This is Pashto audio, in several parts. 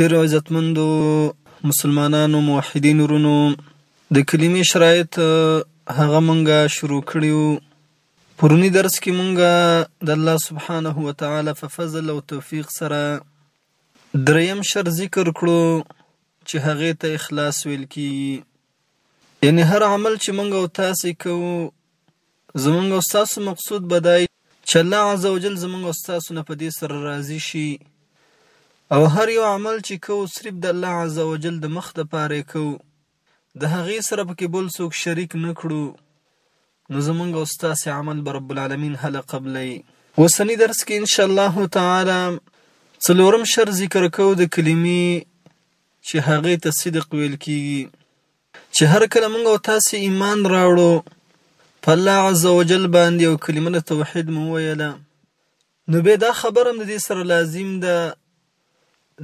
ډېرو عزتمندو مسلمانانو موحدینو ورونو د کلمې شرایط هغه مونږه شروع کړي وو پرونی درس کې مونږه د الله سبحانه و تعالی په فضل او توفیق سره دریم شر ذکر کړو چې هغې ته اخلاص ویل کیږي یعنې هر عمل چې موږ او تاسې کوو، زموږ او ستاسو مقصود به دا وي چې الله عزوجل زموږ او ستاسو نه په دې سره راضي شي او هر یو عمل چې کوو صرف د الله عزوجل د مخ لپاره یې کوو، د هغه سره په کې بل څوک شریک نه کړو، نو زموږ او ستاسې عمل به رب العلمین هله قبلوي. اوسني درس کې ان شاء الله تعالی څلورم شرط ذکر کوو د کلمې چې هغې ته صدق ویل کیږي چې هر کله موږ او تاسو ایمان راوړو په الله عز وجل باندې او کلمه د توحید مو ویله نو به دا خبره هم د دې سره لازم ده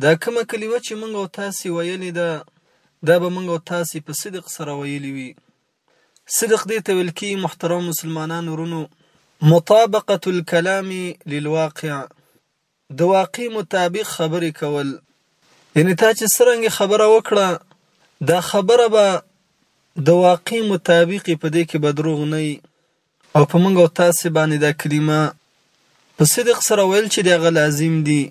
دا کومه کلمه چې موږ او تاسو ویلې ده دا به موږ او تاسو په صدق سره ویلې وي صدق دې ته ویل کیږي محترم مسلمانانو ورونو مطابقه الكلام للواقع د واقع مطابق خبرې کول یعنې تا چې څرنګه خبره وکړه دا خبره به د واقع مطابق په دې کې به دروغ نه وي او په موږ او تاسې باندې دا کلمه په صدق سره ویل چې د هغه لازم دي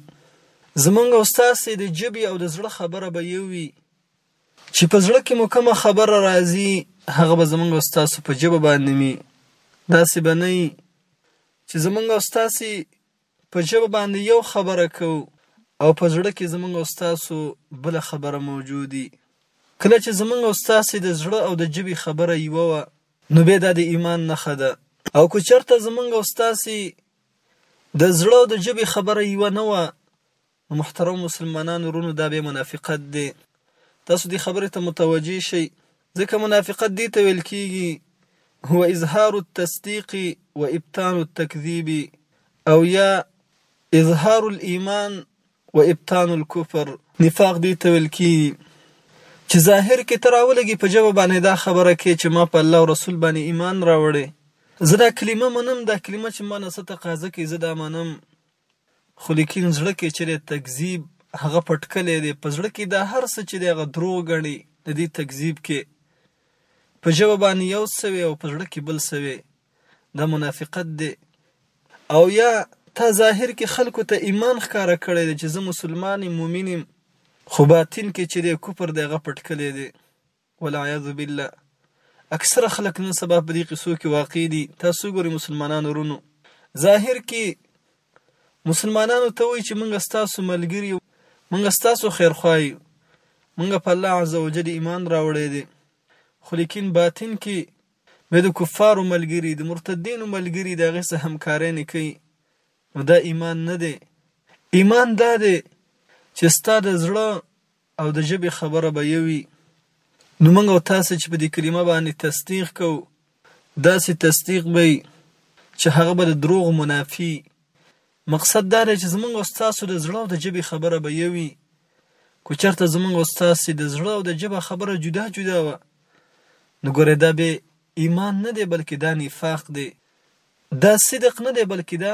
زمونږ او ستاسې د جبې او د زړه خبره به یو وي چې په زړه کې مو کومه خبره راځي هغه به زمونږ او ستاسو په جبه باندې وي داسې به نه وي چې زمونږ او ستاسې په ژبه باندې یو خبره کوو او په زړه کې زمونږ او ستاسو بله خبره موجودي کله چې زمونږ او ستاسې د زړه او د ژبې خبره یوه وه نو بیا دا د ایمان نښه ده او که چرته زمونږ او ستاسې د زړه او د ژبې خبره یوه نه وه نو محترمو مسلمانانو وروڼو دا بیا منافقت دی تاسو دې خبرې ته متوجه شئ ځکه منافقت دې ته ویل کیږي هو اظهار التصدیق و ابطان التکذیب او یا اظهار الايمان و ابطان الكفر نفاق دې ته ویل کیږي چې ظاهر کې ته راولګي په ژبه باندې دا خبره کې چې ما په الله او رسول باندې ایمان راوړی زه دا کلمه منم دا کلمه چې ما نه څه تقاضه کوي زه دا منم خو لیکن زړه کې چې دی تکذیب هغه پټکلی دی، په زړه کې دا هر څه چې دی هغه دروغ ګڼي، د دې تکذیب کې په ژبه باندې یو څه وي او په زړه کې بل څه وي، دا منافقت دی او یا تا ظاهر کې خلکو ته ایمان ښکاره کړی دی چې زه مسلمان یم، مؤمن یم، خو باطن کې چې دی کفر دی هغه پټکلی دی. والعیاذ بالله اکثره خلک نن سبا په دې قصو کې واقع دي تاسو ګوري مسلمانانو ورونو ظاهر کې مسلمانانو ته وایي چې موږ ستاسو ملګري موږ ستاسو خیرخواه یو موږ په الله عزوجل ایمان راوړی دی خو لیکن باطن کې به د کفارو ملګري د مرتدینو ملګري د هغې سره همکارۍ نه کوي نو دا ایمان نه دی ایمان دا دی چې ستا د زړه او د ژبې خبره به یو وي، نو موږ او تاسې چې په دې کلمه باندې تصدیق کوو، داسې تصدیق به وي چې هغه به د دروغو منافي وي. مقصد دا دی چې زموږ او ستاسو د زړه او د ژبې خبره به یو وي. که چېرته زموږ او ستاسې د زړه او د ژبې خبره جدا جدا وه، نو ګورئ دا بیا ایمان نه دی، بلکې دا نفاق دی. دا صدق نه دی، بلکې دا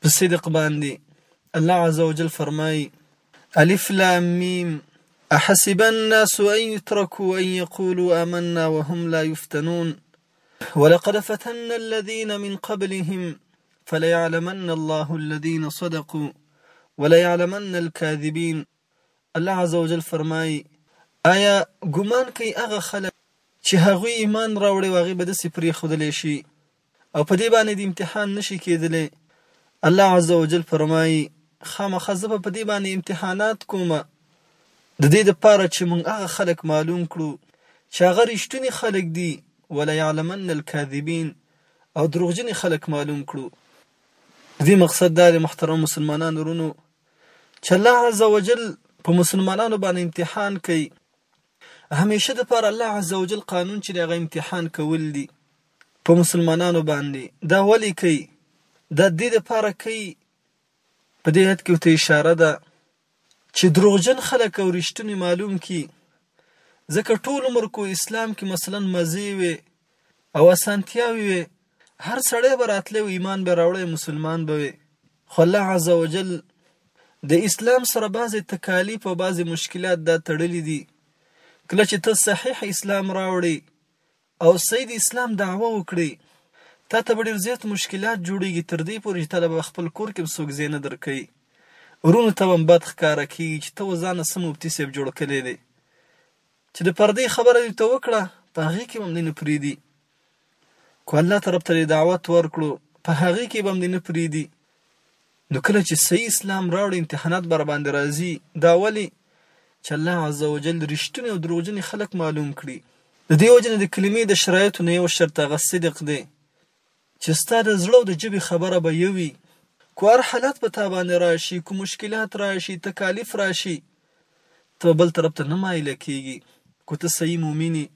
په صدق باندې الله عز وجل فرمایي الف لام میم احسب الناس ان يتركوا ان يقولوا آمنا وهم لا يفتنون ولقد فتنا الذين من قبلهم فليعلمن الله الذين صدقوا وليعلمن الكاذبين الله عز وجل فرمایي آیا ګمان کوي هغه خلک چې هغوی ایمان راوړی واغې به داسې پرې خودلی شي او په دې باندې د امتحان نشي کېدلی الله عز وجل فرمایي خامخا زه په دې باندې امتحانات کوم د دې لپاره چې موږ هغه خلک معلوم کړو چې هغه رښتوني خلک دي ولا يعلمن الكاذبين او دروغجن خلک معلوم کړو دې مقصد دا دی محترم مسلمانانو ورونو چې الله عز وجل په مسلمانانو باندې امتحان کوي همیشه د پر الله عز وجل قانون چې هغه امتحان کول دي په مسلمانانو باندې دا ولې کوي دا دې لپاره کوي په دې آیت کې ورته اشاره ده چې دروغجن خلک او رښتوني معلوم کی ځکه ټول عمر کو اسلام کې مثلا مزي وي او اسانتیاوي وي هر سړی به راتلی او ایمان به راوړی مسلمان به وي خو الله عز وجل د اسلام سره بعضې تکالیف او بعضې مشکلات دا تړلي دي کله چې ته صحیح اسلام راوړي او سید اسلام دعوه وکړی تا ته به ډیر زیات مشکلات جوړیږي تر دې پورې چې تاله به خپل کور کې هم څوک ځای نه درکوي ورونو ته به هم بد ښکاره کیږي چې ته اوس ځان له څه مفتي صاحب جوړ کړی دی چې د پردې خبره دې ته وکړه په هغې کې به هم دې نه پریږدي کو الله طرف ته دې دعوت ورکړو په هغې کې به هم دې نه پریږدي نو کله چی صحیح اسلام راوړی امتحانات به راباندی راځی دا ولی چی الله عزوجل رښتونی او دروغجنی خلک معلوم کړی ددی وجی نه د کلمی د شرایطو نه یو شرط هغه صدق دی چی ستا د زړه او د ژبی خبره به یو وی کو هر حالت په تا باندی راشی کو مشکلات راشی تکالیف راشی ته به بل طرف ته نه مایله کیږی کو ته صحیح مؤمن یی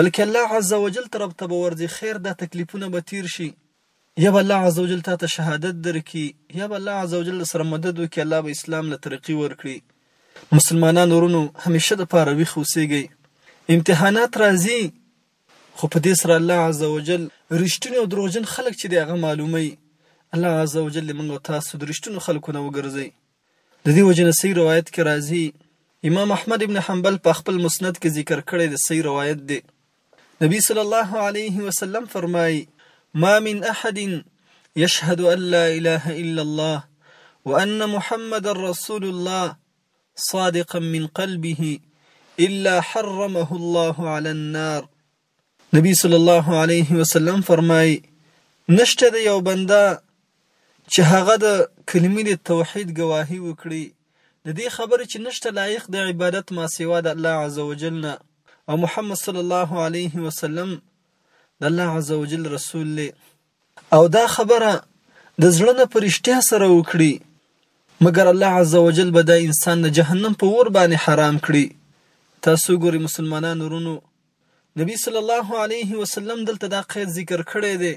بلکی الله عزوجل طرف ته به ورځی خیر دا تکلیفونه به تیر شی یا به الله عزوجل تاته شهادت درکړي یا به الله عزوجل درسره مدد وکړي الله به اسلام له ترقي ورکړي مسلمانان ورونو همیشه د پاره ویښ اوسیږئ امتحانات راځي خو په دې سره الله عزوجل رښتونی او دروغجن خلک چې دی هغه معلومي الله عزوجل دې موږ او تاسو د رښتونو خلکو نه وګرځي د دې وجه نه صحیح روایت کې راځي امام احمد ابن حنبل په خپل مسند کې ذکر کړی د صحیح روایت دی نبی صلی الله علیه وسلم فرمایي ما من احد يشهد ان لا اله الا الله وان محمد رسول الله صادقا من قلبه الا حرمه الله على النار نبی صلی الله علیه وسلم فرمای نشته د یو بنده چې هغه د کلمې د توحید گواهی وکړي د دې خبرې چې نشته لایق د عبادت ما سوا د الله عزوجل نه او محمد صلی الله علیه وسلم د الله عزوجل رسول دی او دا خبره د زړه نه پرشتیا سره وکړي مګر الله عزوجل به دا انسان د جهنم په اور باندې حرام کړي تاسو ګوري مسلمانانو ورونو نبی صلی الله علیه وسلم دلته دا قید ذکر کړی دی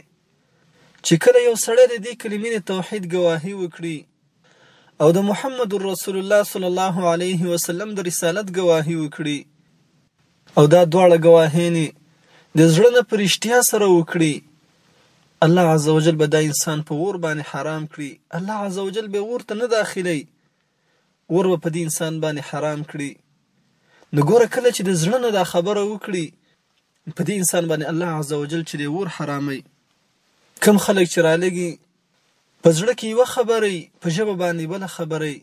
چې کله یو سړی د دې کلمې د توحید ګواهی وکړي او د محمد رسول الله صلی الله علیه وسلم د رسالت ګواهی وکړي او دا دواړه ګواهینې د زړه نه په رښتیا سره وکړي الله عزوجل به دا انسان په اور باندې حرام کړي الله عزوجل به اور ته نه داخلي اور به په دې انسان باندې حرام کړي نو ګوره کله چې د زړه نه دا خبره وکړي په دې انسان باندې الله عز وجل چې دی اور حراموي کم خلک چې رالګي په زړه کې یوه خبره په ژبه باندې بله خبره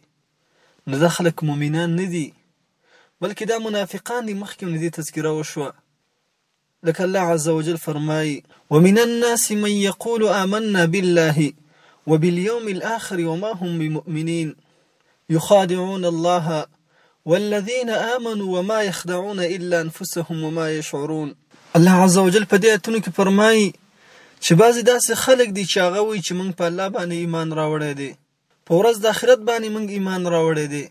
نو دا خلک مؤمنان نه دي بلکې دا منافقان دي مخکې مې دې تذکره وشوه لکه الله عز وجل فرمائی. ومن الناس من يقول آمنا بالله وباليوم الآخر وما هم بمؤمنين يخادعون الله والذين آمنوا وما يخدعون الا انفسهم وما يشعرون. الله عز وجل په دې آیتونو کې فرمائی چې بعضې داسې خلک دي چې هغه وایی چې مونږ په الله باندې ایمان راوړی دی په ورځ د آخرت باندې موږ ایمان راوړی دی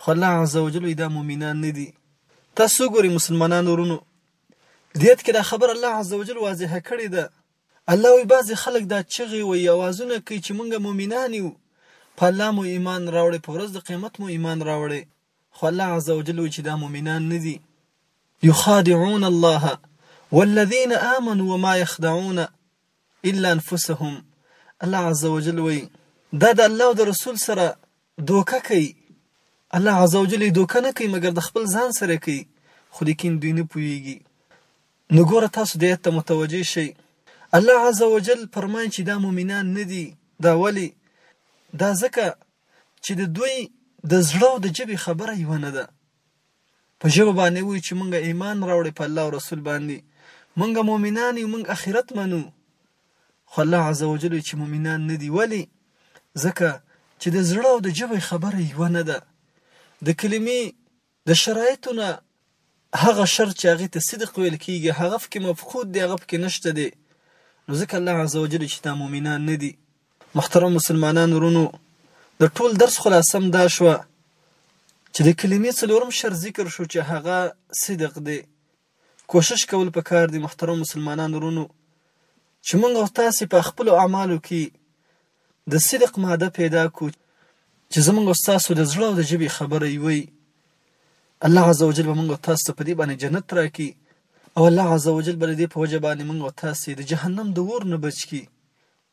خو الله عز وجل دا مؤمنان نه دي تاسو ګوري مسلمانانو ورونو دیت کې دا خبر الله عزوجل واضحه کړې ده الله وی بعضې خلک دا چغې وي اوازونه کوي چې مونږ مؤمنان یو په الله مو ایمان راوړې په ورځ د قیامت مو ایمان راوړې خو الله عزوجل وی چې دا مؤمنان نه دي یخادعون الله والذین آمنوا وما یخدعون الا انفسهم الله عزوجل وایي دا د الله او د رسول سره دوکه کوي الله عزوجل یې دوکه نه کوي مګر د خپل ځان سره کوي خو لیکن دوی نه پوهیږي نو ګوره تاسو دې آیت ته متوجه شئ الله عزوجل فرمایي چې دا مؤمنان نه دي دا ولې دا ځکه چې د دوی د زړه او د ژبې خبره یوه نه ده په ژبه باندې ووایو چې مونږ ایمان راوړی په الله او رسول باندې مونږ مؤمنان یو مونږ اخرت منو خو الله عز وجل وی چې مؤمنان نه دي ولی ځکه چې د زړه او د ژبې خبره یو نه ده د کلمې د شرایطو نه هغه شرط چې هغه ته صدق ویل کیږي هغه فکې مفقود دی هغه فکې نشته دی نو ځکه الله عزوجل چې دا مؤمنان نه دي محترم مسلمانان ورونو د ټول درس خلاصه هم دا شوه چې د کلمې څلورم شر ذکر شو چې هغه صدق دی کوشش کول پکار دي محترم مسلمانان ورونو چې موږ او تاسو په خپل اعمالو کې د صدق ماده پیدا کو چې زمونږ تاسو د زړه او د جبې خبره وي الله عزوجل به موږ تاسو ته په دې باندې جنت راکړي او الله عزوجل به دې په وجه باندې موږ تاسو د جهنم د اور نه بچ کړي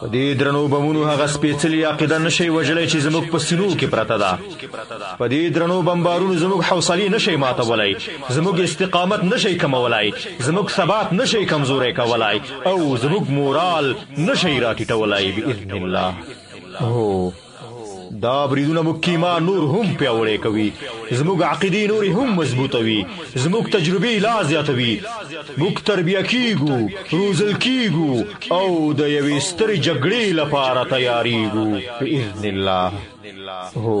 په دې درنو بمونو هغه سپېڅلې عقیده نشئ وژلی چې زموږ په سینو کې پرته ده په دې درنو بمبارونو زموږ حوصلې نشئ ماتولی زموږ استقامت نشئ کمولای زموږ ثبات نشئ کمزوری کولای او زموږ مورال نشئ راټیټولای باذن الله هو دا بریدونه موږ کیما نور هم پیاوړی کوي زموږ عقیدې نور هم مضبوطوي زموږ تجربې لا زیاتوي موږ تربیه کیږو روزل کیږو او د یوې سترې جګړې لپاره تیاریږو باذن الله هو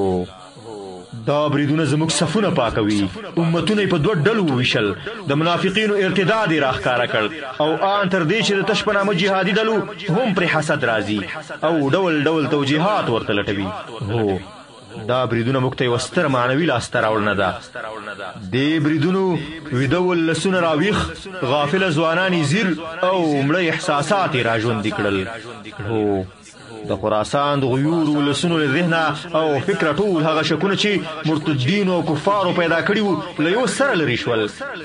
دا بریدونه زموږ صفونه پاکوي امتونه په دوه ډلو وویشل د منافقینو ارتداد یې راښکاره کړ او آن تر دې چې د تش په نامه جهادي ډلو هم پرې حسد راځي او ډول ډول توجیهات ورته لټوي هو دا بریدونه موږ ته یو ستر معنوي لاسته راوړنه ده دې بریدونو ویده ولسونه راویښ غافل ځوانان زیر او مړه احساسات یې راژوندي کړل هو د خراسان د غیور ولسونو له ذهنه او فکره ټول هغه شکونه چې مرتدین او کفارو پیدا کړي وو له یو سره لري شول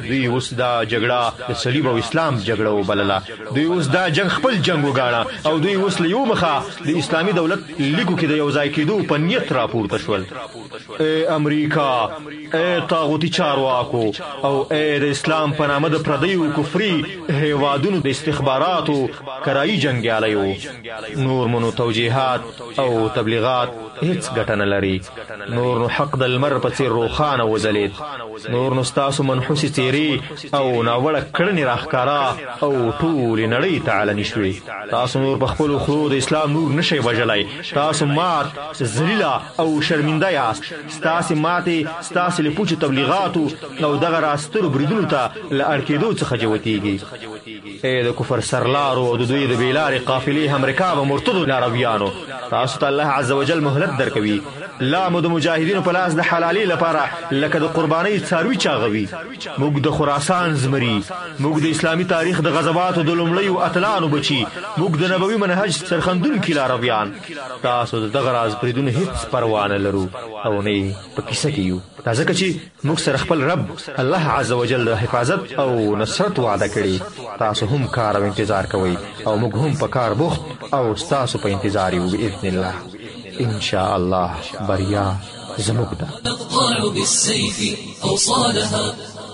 دوی اوس دا جګړه د صلیب او اسلام جګړه وبلله دوی اوس دا جنگ خپل جنگ وګاڼه او دوی اوس له یو مخه د اسلامي دولت لیکو کې د یو ځای کېدو په نیت راپورته شول امریکا اې طاغوتي چارواکو او اې د اسلام په نامه د پردیو کفري هیوادونو د استخباراتو کرایي جنګیالیو نور منو توجیهات او تبلیغات هیڅ ګټه نه لري نور نو حق د لمر په څیر روښانه وځلید نور نو ستاسو منحوسې څیرې او ناوړه کړنې راښکارا او ټولې نړۍ ته علني شوې تاسو نور په خپلو خلو د اسلام نور نشئ وژلی تاسو مات ذلیله او شرمنده یاست ستاسې ماتې ستاسې له پوچو تبلیغاتو او دغه راسترو بریدونو ته له اړکېدو څخه جوتېږي ای د کفر سرلارو او د دوی د بېلارې قافلې همرکا به مرتدو لارویانو تاسو ته الله عز وجل مهلت درکوي لا مو د مجاهدینو په لاس د حلالي لپاره لکه د قربانۍ څاروي چاغوي موږ د خراسان زمري موږ د اسلامي تاریخ د غزواتو د لومړیو اتلانو بچي موږ د نبوي منهج سرخندونکي لارویان تاسو د دغه راز بریدونو هیڅ پروا نه لرو او نه په کیسه کې یو دا ځکه چې موږ سره خپل رب الله عز وجل د حفاظت او نصرت وعده کړې تاسو هم کار او انتظار کوئ او موږ هم په کار بوخت او تاسو په انتظار یو باذن الله ان شاء الله بریا زموږ ده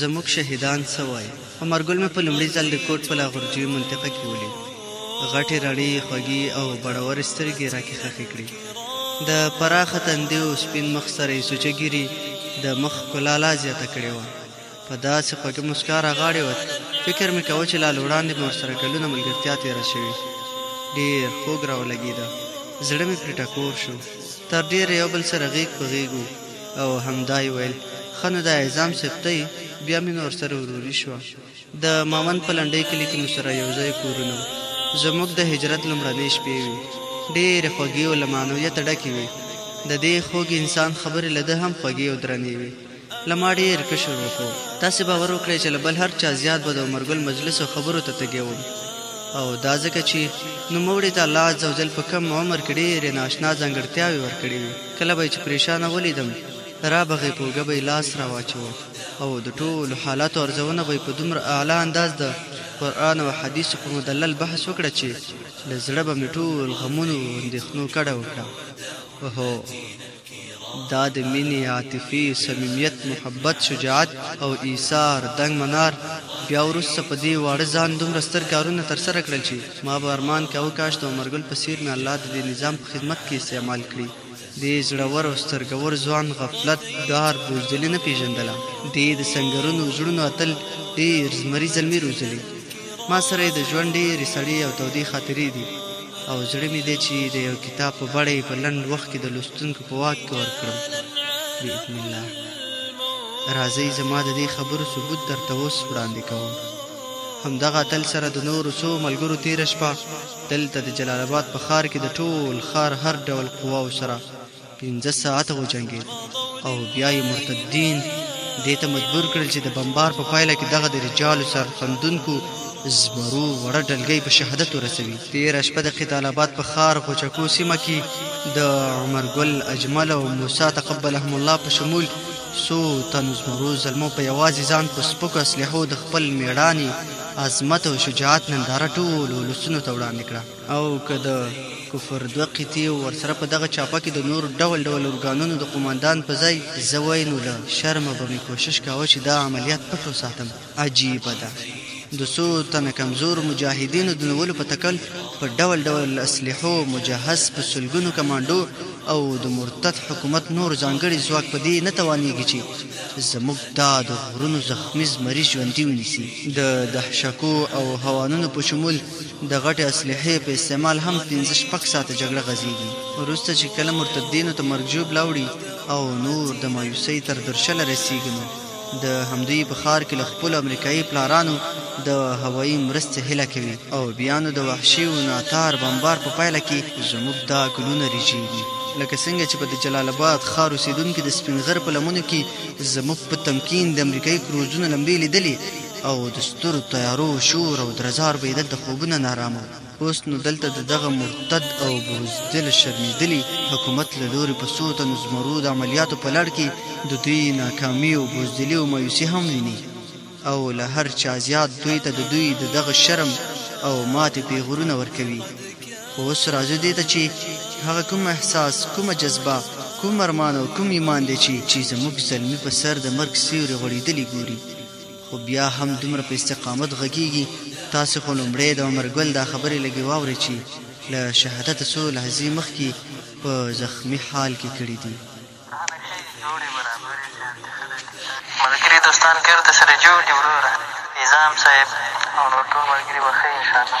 زموږ شهیدان څه وایي؟ عمرګل مې په لومړي ځل د کوټ په لاغورجي منطقه کې ولید. غټې رڼې، خوږې او بړورې سترګې یې راکې خښې کړې. د پراخه تندي او سپین مخ سره یې سوچه ږیري د مخ ښکلا لا زیاته کړې وه. په داسې خوږه موسکا راغاړې وه، فکر مې کاوه چې لا له وړاندې مې ورسره کلونه ملګرتیا تېره شوې. ډېر خوږ راولګېده. زړه مې پرې ټکور شو. تر ډېره یو بل سره غېږ په غېږ وو. او همدا یې ویل. ښه نو دا عزام صیب ته یې؟ بیا مې نو ورسره وروري شوه. د مامند په لنډۍ کلي کې مو سره یو ځای کورونه وو. زموږ د هجرت لومړنۍ شپې وې. ډېرې خوږې او له معنویته ډکې وې. د دې خوږ انسان خبرې له ده هم خوږې او درنې وې. له ما ډېر کشر و، خو تاسې باور وکړئ چې له بل هر چا زیات به د عمرګل مجلس او خبرو ته تږی وم. او دا ځکه چې نوموړي ته الله عزوجل په کم عمر کې ډېرې نااشنا ځانګړتیاوې ورکړې وې. کله به یې چې پرېشانه ولیدم، رابغې په اوږه به یې لاس راواچوه او د ټولو حالاتو ارزونه به یې په دومره اعلی انداز د قرآن او احادیثو په مدلل بحث وکړه چې له زړه به مې ټول غمونو او اندېښنو کډه وکړه. هو! دا د مینې، عاطفې، صمیمیت، محبت، شجاعت او ایثار دنګ منار بیا وروسته په دې واړه ځان دومره ستر کارونه ترسره کړل چې ما به ارمان کاوه کاش د عمرګل په څیر مې الله د دې نظام په خدمت کې استعمال کړي. دې زړور او سترګور ځوان غفلت، ډار، بزدلي نه پېژندله. دې د سنګرونو، زړونو اتل، ډېر زمري زلمي روزلي. ما سره یې د ژوند ډېرې سړې او تودې خاطرې دي او زړه مې دی چې د یو کتاب په بڼه یې په لنډ وخت کې د لوستونکو په واک کې ورکړم. بإذن الله. راځئ زما د دې خبرو ثبوت درته اوس وړاندې کوم. همدغه اتل سره د نورو څو ملګرو تېره شپه دلته د جلال آباد په ښار کې د ټول ښار هر ډول قواو سره پنځه ساعته وجنګېد او بیا یې مرتدین دې ته مجبور کړل چې د بمبار په پایله کې دغه د رجالو سرخندونکو زمرو وړه ډلګۍ په شهادت ورسوي تېره شپه د قتال آباد په ښار غوچکو سیمه کې د عمرګل اجمل او موسی تقبلهم الله په شمول څو تنو زمرو زلمو په یوازې ځان په سپکو اسلحو د خپل میړانې عظمت او شجاعت ننداره ټولو ولسونو ته وړاندې کړه او که د کفر دوه قطعې او ورسره په دغه چاپه کې د نور ډول ډول ارګانونو د قوماندان په ځای زه وای نو له شرمه به مې کوشش کاوه چې دا عملیات پټ وساتم عجیبه ده دڅو تنه کمزورو مجاهدینو دنیولو په تکل په ډول ډول اسلحو مجهز په سلګونو کمانډو او د مرتد حکومت نور ځانګړي ځواک په دې نه توانیږي چې زموږ دا د غرونو زخمی زمري ژوندي ونیسي د دهشکو او هوانونو په شمول د غټې اسلحې په استعمال هم پنځه شپږ ساعته جګړه غځېږي وروسته چې کله مرتدینو ته مرګ ژوبله اوړي او نور د مایوسۍ تر درشله رسیږي نو د همدوی په ښار کې له خپلو امریکایي پلارانو د هوایي مرستې هیله کوي او بیا نو د وحشي او ناتار بمبار په پایله کې زموږ دا ګلونه ریجیږي لکه څنګه چې په د جلال آباد ښار اوسېدونکي د سپین غر په لمنو کې زموږ په تمکین د امریکایي کروزونو لمبې لیدلې او د سترو طیارو شور او درزار به یې دلته خوبونه نارامه اوس نو دلته د دغه مرتد او بزدل شرمېدلي حکومت له لوري په څو تنو زمرو د عملیاتو په لړ کې د دوی ناکامي او بزدلي او مایوسي هم ویني او له هر چا زیات دوی ته د دوی د دغه شرم او ماتې پیغورونه ورکوي خو اوس راځو دې ته چې هغه کوم احساس کومه جذبه کوم ارمان او کوم ایمان دی چې چې زموږ زلمي په سر د مرګ سیوري غوړېدلي ګوري خو بيا هم دومره په استقامت غږيږي تاسو خو لومړی د عمر ګل دا خبرې لږې واورئ چي له شهادته څو لحظې مخکي په زخمي حال کي کړي دي. ملګري دوستان بېرته سره جوړ دي وروره نظام صاحب او نور ټول ملګري به ښه يې انشاالله.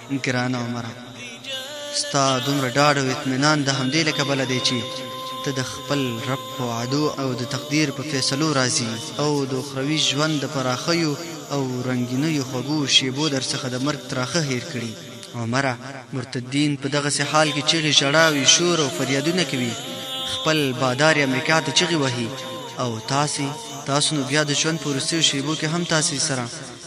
ګرانه عمره! ستا دومره ډاډ او اطمینان د همدې له کبله دی چې ته د خپل رب په وعدو او د تقدیر په فیصلو راضي یې او د اخروي ژوند د پراخیو او رنګینیو خوږو شېبو درڅخه د مرګ تراخه هېر کړي. عمره! مرتدین په دغسې حال کې چغې، ژړاوې، شور او فریادونه کوي، خپل بادارې امریکا ته چغې وهي او تاسې، تاسو نو بیا د ژوند په وروستیو شېبو کې هم تاسې سره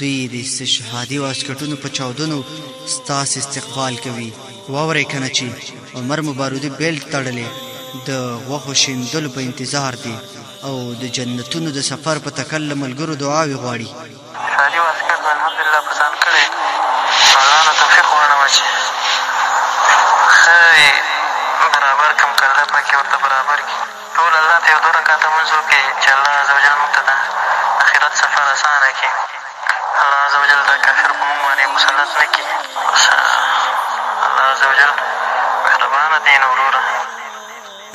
دوی د استشهادي واسکټونو په چاودنو ستاسې استقبال کوي واورئ کنه چې عمر مبارودي بیلټ تړلی د غوښو شیندلو په انتظار دی او د جنتونو د سفر په تکل له ملګرو دعاوې غواړي استشهادي واسکټ مې الحمدلله په ځان کړی الله نه توفیق غواړم چې ښه برابر کړم کله پکې ورته برابر کړي ټول الله ته یو دوه رکعته لمونځ وکړي چې الله عزوجل موږ ته د اخرت سفر اسانه کړي الله عزوجل دا کافر په موږ باندې مسلط نه کړي بس الله عزوجل مهربانه دی نو وروره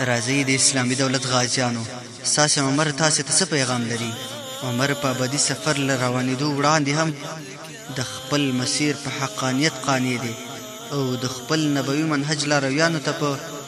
راځئ د اسلامي دولت غازیانو ستاسې عمر تاسې ته څه پیغام لري عمر په ابدي سفر له روانېدو وړاندې هم د خپل مسیر په حقانیت قانع دی او د خپل نبوي منهج لارویانو ته په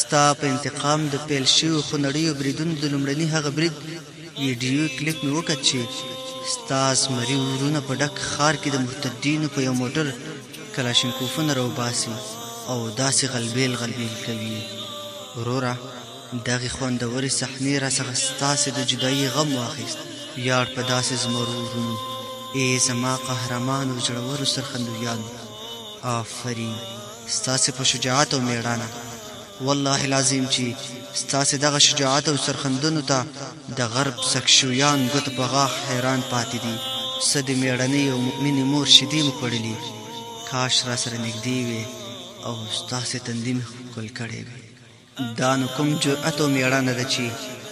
ستا په انتقام د پیل شویو خونړیو بریدونو د لومړني هغه برید ویډیو کلیپ مې وکت چې ستا زمري ورونه په ډک ښار کې د مرتدینو په یو موټر کلاشینکوفونه راوباسي او داسې غلبیل غلبیل کوي وروره دغې خوندورې صحنې راڅخه ستاسې د جدایي غم واخیست ویاړ په داسې زمرو ورونو ای زما قهرمانو زړورو سرخندویانو آفرین ستاسې په شجاعت او مېړانه. والله العظيم چي ستاسې دغه شجاعت او سرښندنو ته د غرب سکشويان ګوته په غاښ حيران پاتې دي. څه د مېړنۍ او مؤمنې مور شيدې مو خوړلي. کاش راسره نږدې وې او ستاسې تندي مې ښکل کړی وی. دا نو کوم جرأت او میړانه ده چی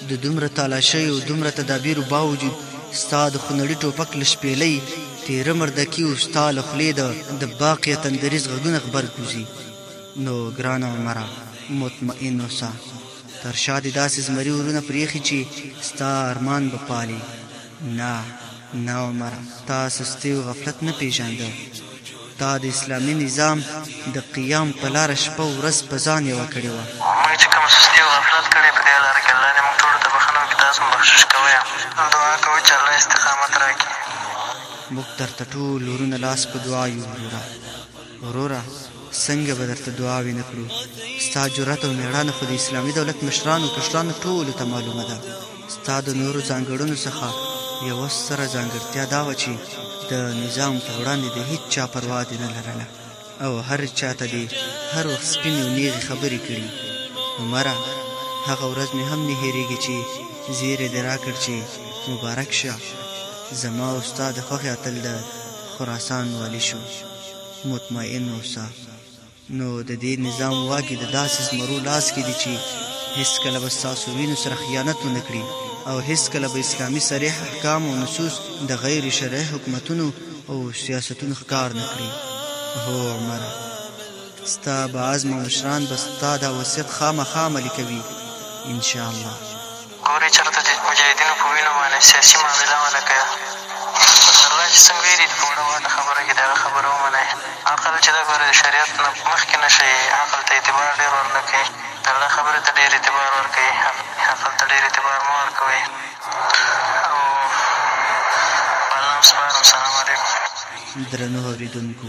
د دومره تالاشۍ او دومره تدابیرو باوجود ستا د خونړي ټوپک له شپېلۍ تیره مردکی او ستا له خولې د د باقیه تندریز غږونه غبرګوزي نو ګرانه عمره مطمئن اوسه تر شا دې داسې زمري ورونه پریخي چې ستا ارمان به پالي نه نه عمره تا سستي او غفلت نه پیژانده دا د اسلامي نظام د قیام په لاره شپه او ورځ په ځان یوه کړې وه. موږ چې کوم سستي او غفلت کړی په دې لاره کې الله دې موږ ټولو ته بخښنه وکړي تاسو هم بخشش کوئ دعا کوو چې الله استقامت راکړي. موږ درته ټول ورونه لاس په دعا یو وروره. وروره څنګه به درته دعاوې نه کړو ستا جرأت او مېړانه خو د اسلامي دولت مشرانو کشرانو ټولو ته معلومه ده. ستا د نورو ځانګړنو څخه یوه ستره ځانګړتیا دا وه چې د نظام په وړاندې د هیڅ چا پروا دې نه لرله او هر چا ته دې هر وخت سپینې او نیغې خبرې کړي عمره هغه ورځ مې هم نه هېرېږي چې زیری دې راکړ چې مبارک شه زما او ستا د خوښې اتل د خراسان والي شو مطمئن اوسه نو د دې نظام واګې د داسې زمرو لاس کې دي چې هیڅکله به ستاسو وینو سره خیانت ونه کړي او هیڅکله به اسلامي صریح احکام او نصوص د غیر شرعي حکومتونو او سیاستونو ښکار نه کړي هو عمره ستا به عزم او مشران به ستا دا وصیت خامخا عملي کوي انشاءالله ګوري چرته دي مجاهدينو په وينو باندې سياسي معامله والا کيا پسرلا چې څنګ ويري دي په وړه واټه خبره کې دي هغه خبره ومني عقل چې ده ګوري د شريعت نه مخکې نه شي عقل ته اعتبار ډير ورنه کوي تګړه خبرې ته ډير اعتبار ورکوي عقل ته ډير اعتبار مه ورکوي او په الله هم سپارم سلام عليکم. درنو اورېدونکو!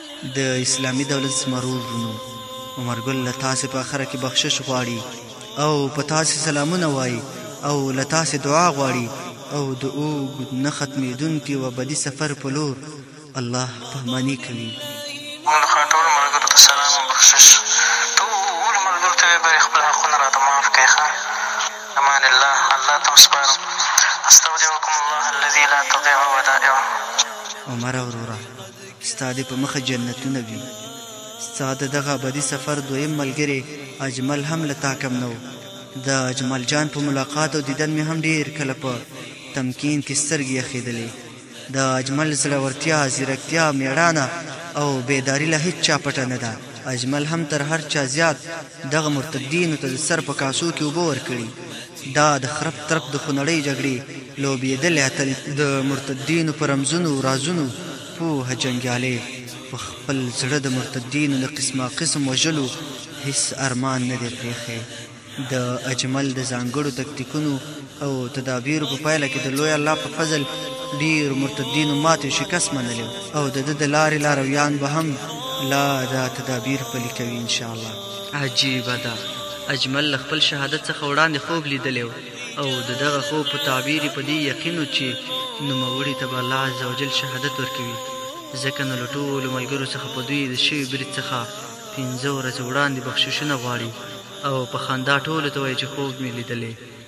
د اسلامي دولت زمرو وروڼو عمر ګل له تاسې په اخره کې بخشش غواړي او په تاسې سلامونه وایي او له تاسې دعا غواړي او د اوږد نه ختمېدونکي و بدي سفر په لور الله پهماني کوي ګل خان ټولو ملګرو ته سلام او بخشش ټولو ملګرو ته ویبرې خپل حقونه راته معاف کړئ ښه امان الله الله ته وسپارم استودعکم الله الذي لا تضيع ودائعه عمره وروره ستا دې په مخه جنتونه وي. ستا د دغه ابدي سفر دویم ملګری اجمل هم له تا کم نه و. د اجمل جان په ملاقات او دیدن مې هم ډېر کله په تمکین کې سترګې یخېدلې. د اجمل زړورتیا، ځیرکتیا، مېړانه او بیداري له هیچا پټه نه ده. اجمل هم تر هر چا زیات دغه مرتدینو ته د سر په کاسو کې اوبه ورکړي. دا د خرپ ترپ د خونړۍ جګړې لوبېدلی اتل، د مرتدینو په رمزونو او رازونو پوه جنګیالی، په خپل زړه د مرتدینو له قسما قسم وژلو هېڅ ارمان نه دی پرېښی، د اجمل د ځانګړو تکتیکونو او تدابیرو په پایله کې د لوی الله په فضل ډېرو مرتدینو ماتې او شکست منلی او د ده د لارې لارویان به هم لا دا تدابیر پلي کوي، انشاالله. عجیبه ده، اجمل له خپل شهادت څخه وړاندې خوب لیدلی و او د دغه خوب په تعبیر یې په دې یقین و چې نوموړي ته به الله عزوجل شهادت ورکوي، ځکه نو له ټولو ملګرو څخه په دوی د شوي برید څخه پنځه ورځې وړاندې بخششونه غواړي او په خندا ټولو ته وایي چې خوب مې لیدلی.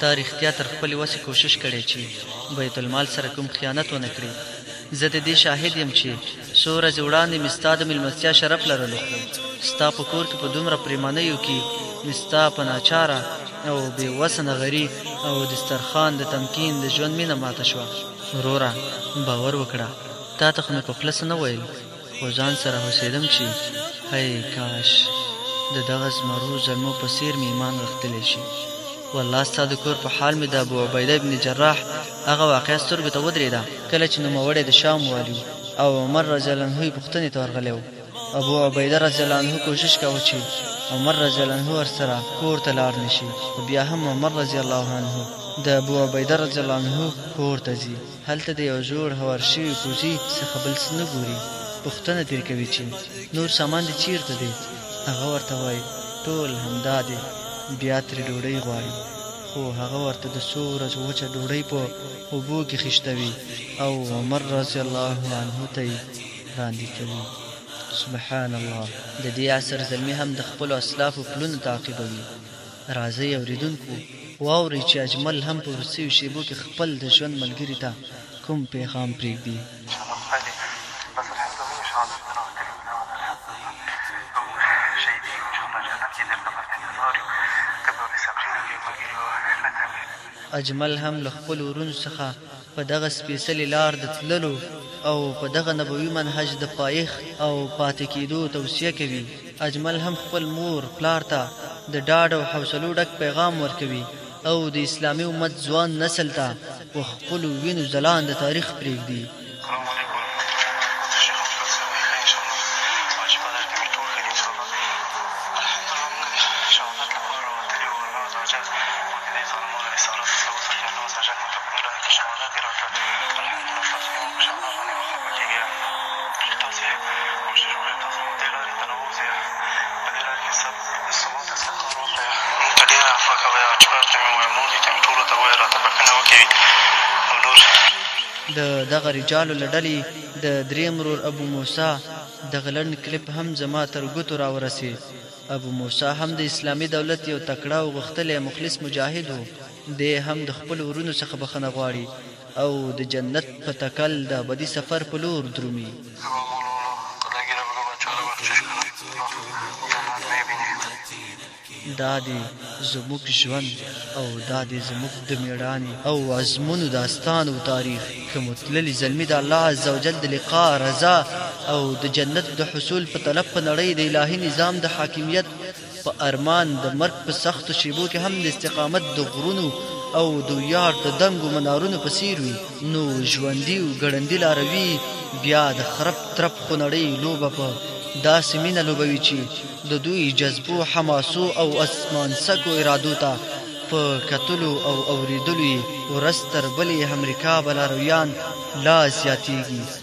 تا رښتیا تر خپلې وسې کوشش کړی چې بیت المال سره کوم خیانت ونه کړې، زه د دې شاهد یم چې څو ورځې وړاندې مې ستا د مېلمستیا شرف لرلو خو ستا په کور کې په دومره پرېمانیو کې مې ستا په ناچاره او بې وسه نغري او دسترخوان د تمکین د ژوند مینه ماته شوه. وروره باور وکړه تا ته خو مې په خوله څه نه ویل، خو ځان سره هوسېدم چې هئ کاش د دغه زمرو زلمو په څېر مې ایمان غښتلی شي. والله ستا د کور په حال مې د ابو عبیده بن جراح هغه واقعه سترګو ته ودرېده. کله چې نوموړی د شام والي او عمر رضي الله عنه یې پوښتنې ته ورغلی و، ابو عبیده رضي الله عنه کوشش کاوه چې عمر رضي الله عنه ورسره کور ته لاړ نه شي، خو بیا هم عمر رضي الله عنه د ابو عبیده رضي الله عنه کور ته ځي. هلته د یو زوړ هوار شوي پوزي څخه بل څه نه ګوري، پوښتنه ترې کوي چې نور سامان دې چیرته دی؟ هغه ورته وایي ټول همدا دی، بیا ترې ډوډۍ غواړي، خو هغه ورته د څو ورځو وچه ډوډۍ په اوبو کې خیشتوي او عمر رضی الله عنه ته یې وړاندې کوي. سبحان الله! د دې عصر زلمي هم د خپلو اسلافو پلونه تعقیبوي. راځئ اورېدونکو واورئ چې اجمل هم په وروستیو شېبو کې خپل د ژوند ملګري ته کوم پیغام پرېږدي. اجمل هم له خپلو وروڼو څخه په دغه سپېڅلې لار د تللو او په دغه نبوي منهج د پايښت او پاتې کېدو توصيه کوي. اجمل هم خپل مور پلار ته د ډاډ او حوصلو ډک پيغام ورکوي او د اسلامي امت ځوان نسل ته په خپلو وينو ځلانده تاريخ پرېږدي. د دغه رجالو له ډلې د دریم ورور ابو موسی دغه لنډ کلیپ هم زما تر ګوتو راورسېد ابو موسی هم د اسلامي دولت یو تکړه او غښتلی مخلص مجاهد و دی هم د خپلو وروڼو څخه بخښنه غواړي او د جنت په تکل د ابدي سفر په لور درومي. دا دی زموږ ژوند او دا دی زموږ د مېړانې او عزمونو داستان او تاریخ. که مو تللي زلمي د الله عزوجل د لقا، رضا او د جنت د حصول په طلب په نړۍ د الهي نظام د حاکمیت په ارمان د مرګ په سختو شېبو کې هم د استقامت د غرونو او د ویاړ د دنګو منارونو په څیر وي نو ژوندي او ګړندي لاروي بیا د خرپ ترپ خونړۍ لوبه په داسې مینه لوبوي چې د دوی جذبو حماسو او اسمانسکو ارادو ته په کتلو او اوریدلو یې ورځ تر بلې امریکا بلارویان لا زیاتیږي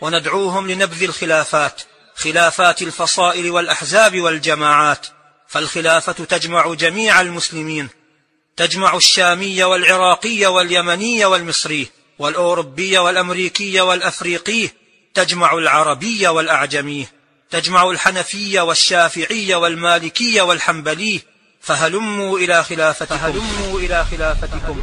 وندعوهم لنبذ الخلافات خلافات الفصائل والأحزاب والجماعات فالخلافة تجمع جميع المسلمين تجمع الشامي والعراقي واليمني والمصري والأوروبي والأمريكي والأفريقي تجمع العربي والأعجمي تجمع الحنفي والشافعي والمالكي والحنبلي فهلموا إلى خلافتكم فهلموا إلى خلافتكم